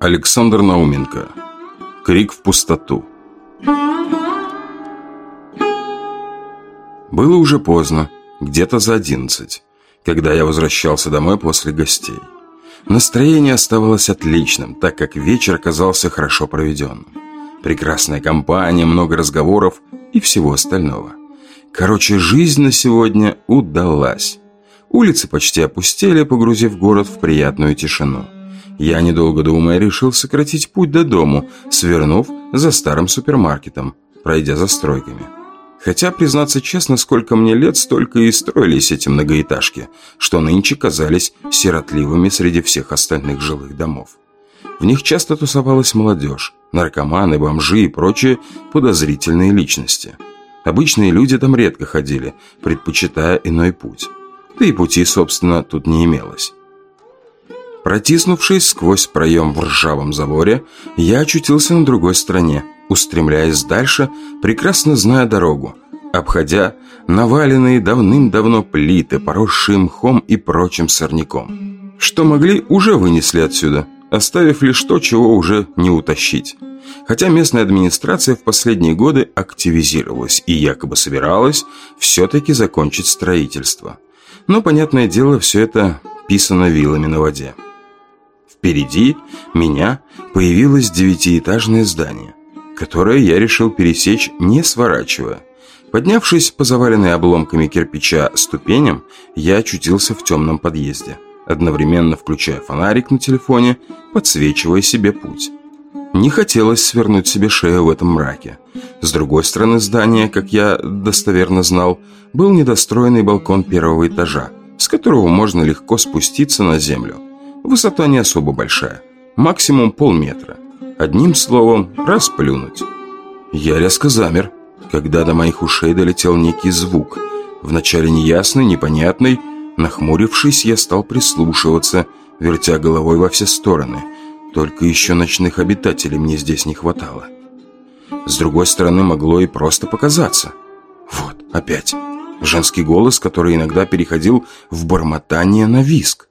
Александр Науменко Крик в пустоту Было уже поздно, где-то за одиннадцать, когда я возвращался домой после гостей. Настроение оставалось отличным, так как вечер оказался хорошо проведенным. Прекрасная компания, много разговоров и всего остального. Короче, жизнь на сегодня удалась. Улицы почти опустели, погрузив город в приятную тишину. Я, недолго думая, решил сократить путь до дому, свернув за старым супермаркетом, пройдя за стройками. Хотя, признаться честно, сколько мне лет, столько и строились эти многоэтажки, что нынче казались сиротливыми среди всех остальных жилых домов. В них часто тусовалась молодежь, наркоманы, бомжи и прочие подозрительные личности. Обычные люди там редко ходили, предпочитая иной путь. Да и пути, собственно, тут не имелось. Протиснувшись сквозь проем в ржавом заборе, я очутился на другой стороне, устремляясь дальше, прекрасно зная дорогу, обходя наваленные давным-давно плиты, поросшие мхом и прочим сорняком. Что могли, уже вынесли отсюда, оставив лишь то, чего уже не утащить. Хотя местная администрация в последние годы активизировалась и якобы собиралась все-таки закончить строительство. Но, понятное дело, все это писано вилами на воде. Впереди меня появилось девятиэтажное здание, которое я решил пересечь, не сворачивая. Поднявшись по заваленной обломками кирпича ступеням, я очутился в темном подъезде, одновременно включая фонарик на телефоне, подсвечивая себе путь. Не хотелось свернуть себе шею в этом мраке. С другой стороны здания, как я достоверно знал, был недостроенный балкон первого этажа, с которого можно легко спуститься на землю. Высота не особо большая, максимум полметра. Одним словом, расплюнуть. Я резко замер, когда до моих ушей долетел некий звук. Вначале неясный, непонятный. Нахмурившись, я стал прислушиваться, вертя головой во все стороны. Только еще ночных обитателей мне здесь не хватало. С другой стороны, могло и просто показаться. Вот, опять. Женский голос, который иногда переходил в бормотание на виск.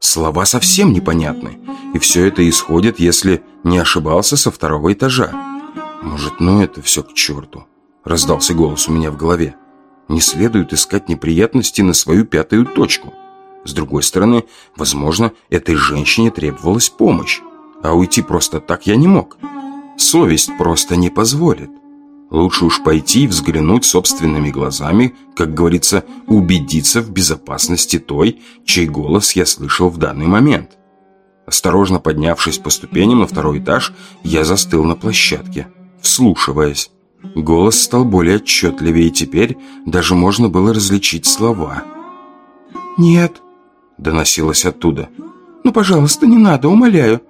Слова совсем непонятны, и все это исходит, если не ошибался, со второго этажа. Может, ну это все к черту, раздался голос у меня в голове. Не следует искать неприятности на свою пятую точку. С другой стороны, возможно, этой женщине требовалась помощь, а уйти просто так я не мог. Совесть просто не позволит. Лучше уж пойти и взглянуть собственными глазами, как говорится, убедиться в безопасности той, чей голос я слышал в данный момент. Осторожно поднявшись по ступеням на второй этаж, я застыл на площадке, вслушиваясь. Голос стал более отчетливее, и теперь даже можно было различить слова. «Нет», — доносилось оттуда. «Ну, пожалуйста, не надо, умоляю».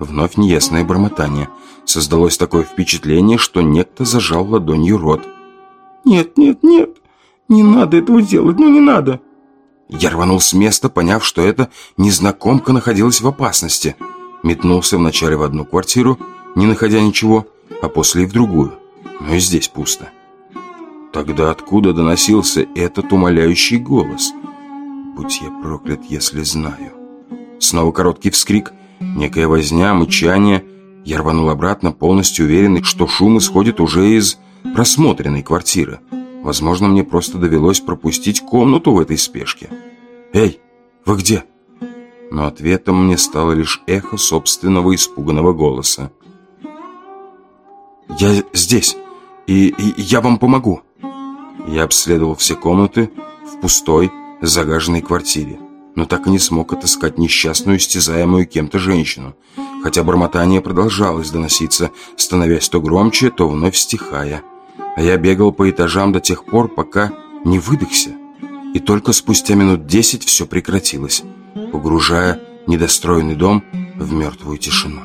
Вновь неясное бормотание. Создалось такое впечатление, что некто зажал ладонью рот. «Нет, нет, нет, не надо этого делать, ну не надо!» Я рванул с места, поняв, что эта незнакомка находилась в опасности. Метнулся вначале в одну квартиру, не находя ничего, а после и в другую. Но и здесь пусто. Тогда откуда доносился этот умоляющий голос? Будь я проклят, если знаю. Снова короткий вскрик, Некая возня, мычание. Я рванул обратно, полностью уверенный, что шум исходит уже из просмотренной квартиры. Возможно, мне просто довелось пропустить комнату в этой спешке. «Эй, вы где?» Но ответом мне стало лишь эхо собственного испуганного голоса. «Я здесь, и, и я вам помогу!» Я обследовал все комнаты в пустой, загаженной квартире но так и не смог отыскать несчастную, истязаемую кем-то женщину, хотя бормотание продолжалось доноситься, становясь то громче, то вновь стихая. А я бегал по этажам до тех пор, пока не выдохся. И только спустя минут десять все прекратилось, погружая недостроенный дом в мертвую тишину.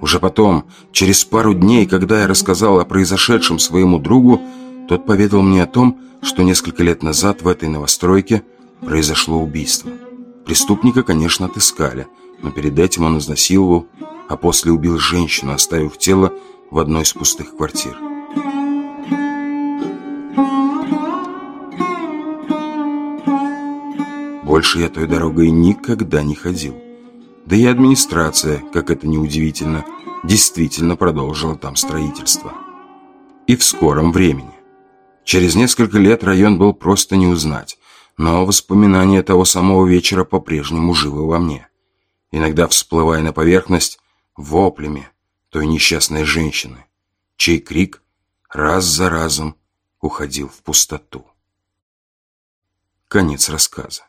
Уже потом, через пару дней, когда я рассказал о произошедшем своему другу, тот поведал мне о том, что несколько лет назад в этой новостройке произошло убийство. Преступника, конечно, отыскали, но перед этим он изнасиловал, а после убил женщину, оставив тело в одной из пустых квартир. Больше я той дорогой никогда не ходил. Да и администрация, как это неудивительно, действительно продолжила там строительство. И в скором времени. Через несколько лет район был просто не узнать, но воспоминания того самого вечера по-прежнему живы во мне. Иногда всплывая на поверхность воплями той несчастной женщины, чей крик раз за разом уходил в пустоту. Конец рассказа.